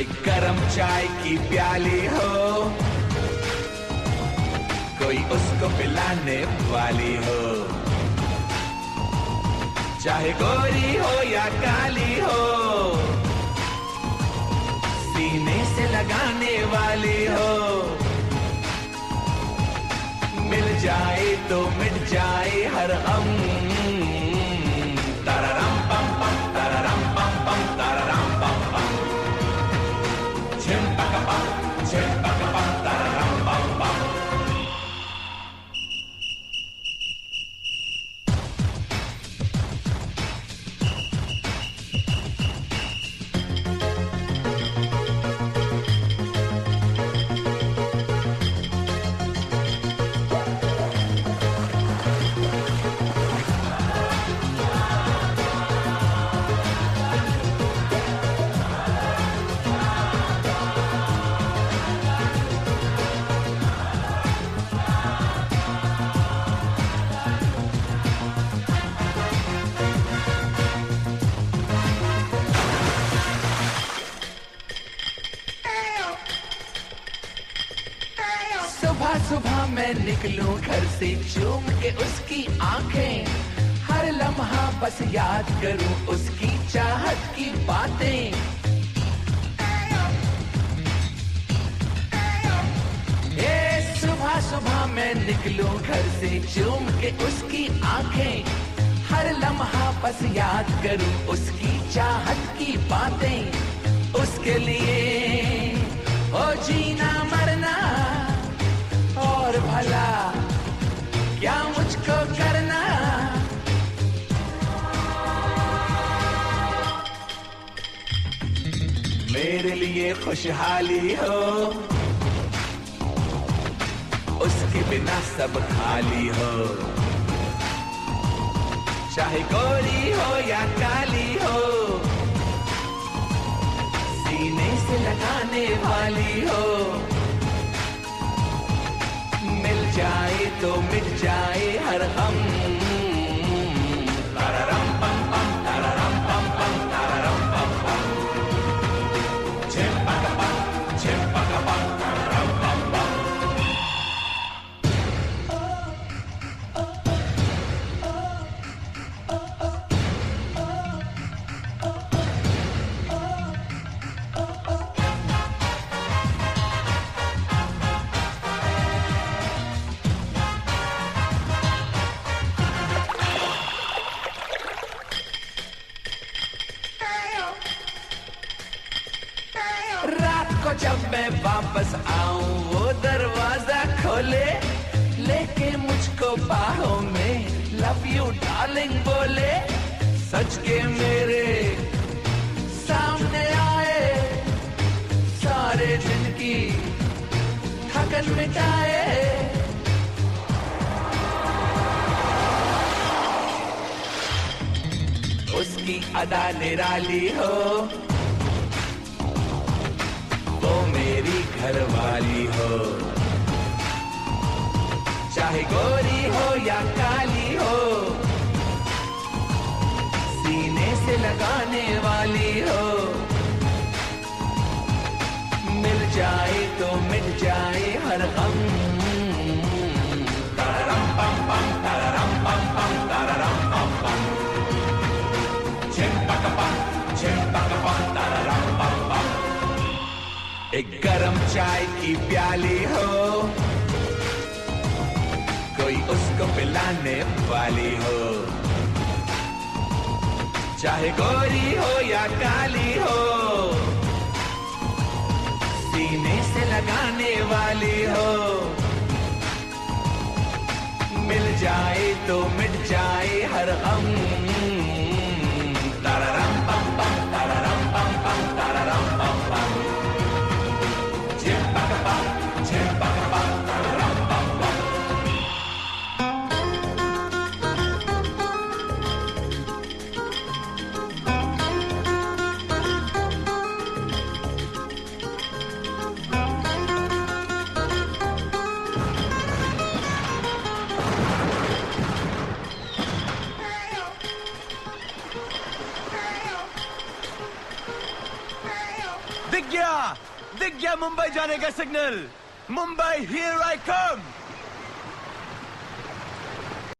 एक गरम चाय की प्याली हो। कोई उसको पिलाने वाली हो। चाहे गोरी हो या काली हो, सीने से लगाने वाली हो। जाए तो मिट जाए हर गम तररम पम पम, तररम पम पम, तररम पम पम। झिम पक पम, झिम पक पम मैं निकलूं घर से, चूम के उसकी आँखें। हर लम्हा बस याद करूँ उसकी चाहत की बातें। सुबह सुबह मैं निकलूं घर से, चूम के उसकी आँखें। हर लम्हा बस याद करूँ उसकी चाहत की बातें। उसके लिए, ओ जीना भला क्या मुझको करना? मेरे लिए खुशहाली हो। उसके बिना सब खाली हो। चाहे गोरी हो या काली हो, सीने से लगाने वाली हो। जाए तो मिट जाए हर गम जब मैं वापस आऊँ, वो दरवाज़ा खोले, लेके मुझको बाहों में लव यू डार्लिंग बोले। सच के मेरे सामने आए, सारे दिन की थकन मिटाए। उसकी अदा निराली हो मेरी घरवाली हो। चाहे गोरी हो या काली हो, सीने से लगाने वाली हो। मिल जाए तो मिट जाए हर गम। तररम पम पम एक गरम चाय की प्याली हो। कोई उसको पिलाने वाली हो। चाहे गोरी हो या काली हो, सीने से लगाने वाली हो। मिल जाए तो मिट जाए हर गम। गया दिख गया मुंबई जाने का signal. Mumbai here I come